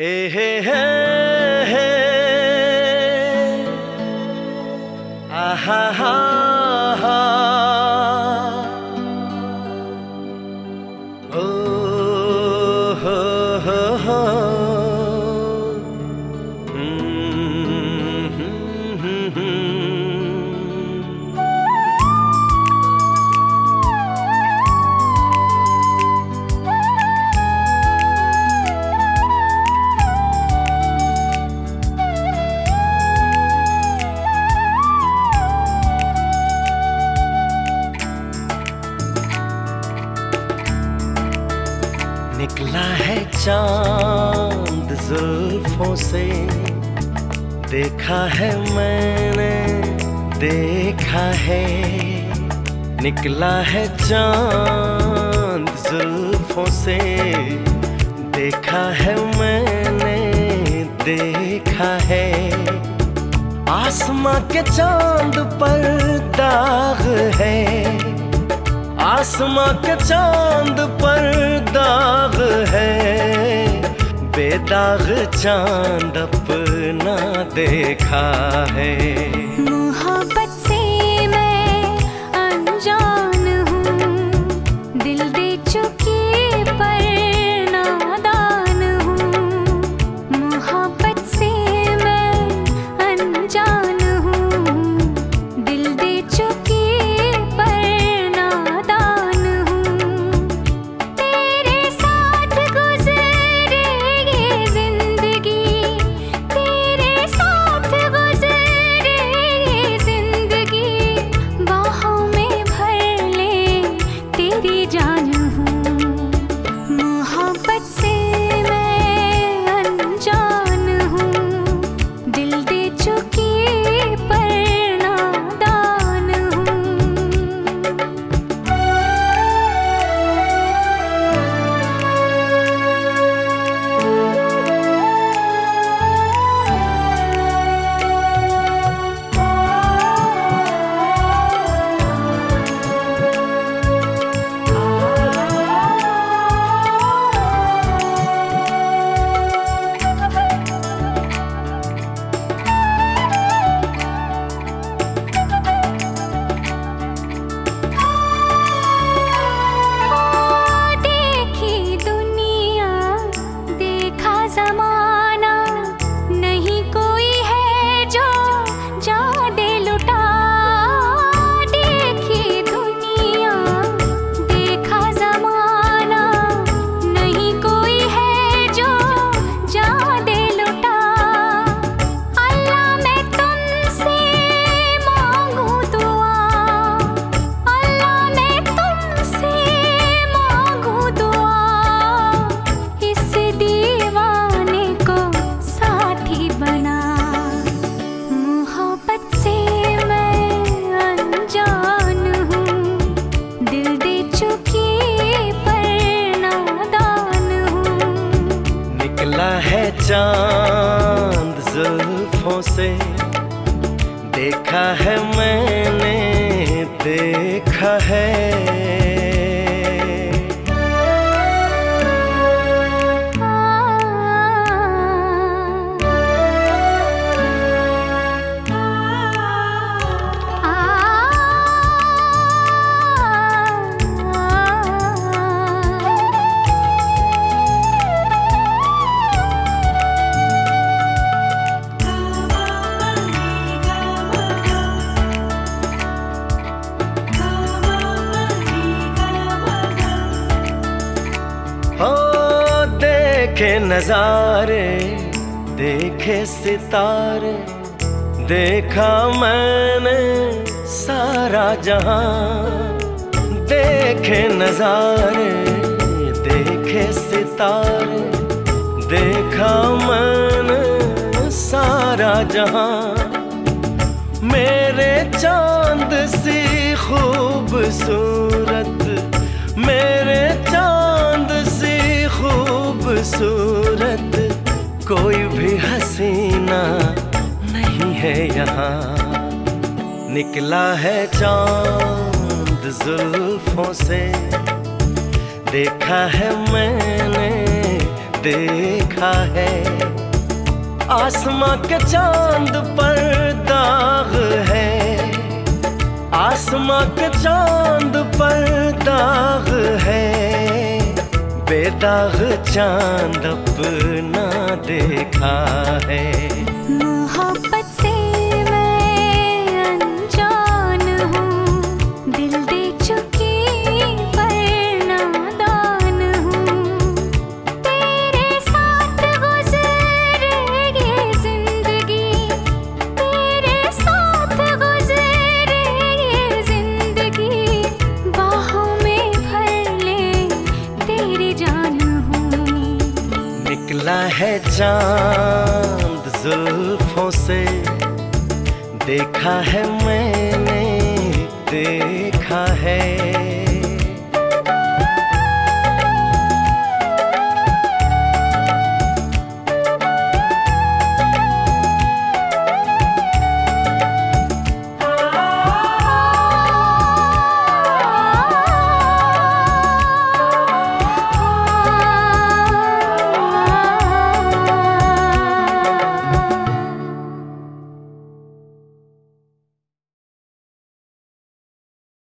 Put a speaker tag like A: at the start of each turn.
A: ए हे हे हे आहा हा हा ओ निकला है चाँद जुल्फों से। देखा है मैंने, देखा है। निकला है चाँद जुल्फों से। देखा है मैंने, देखा है। आसमां के चाँद पर दाग है। आसमां के चाँद पर बेदाग चाँद अपना देखा है।
B: मोहब्बत
A: चाँद जुल्फों से देखा है मैंने देखा है। देखे नजारे, देखे सितारे, देखा मैंने सारा जहाँ। देखे नजारे, देखे सितारे, देखा मैंने सारा जहाँ। मेरे चाँद सी खूबसूरत, मेरे चाँद सी खूबसूरत कोई भी हसीना नहीं है यहाँ। निकला है चाँद जुल्फों से, देखा है मैंने, देखा है। आसमां के चाँद पर दाग है, आसमां के चाँद पर दाग है। बेदाग चाँद अपना देखा है।
B: मोहब्बत
A: है चाँद जुल्फों से। देखा है मैंने देखा है।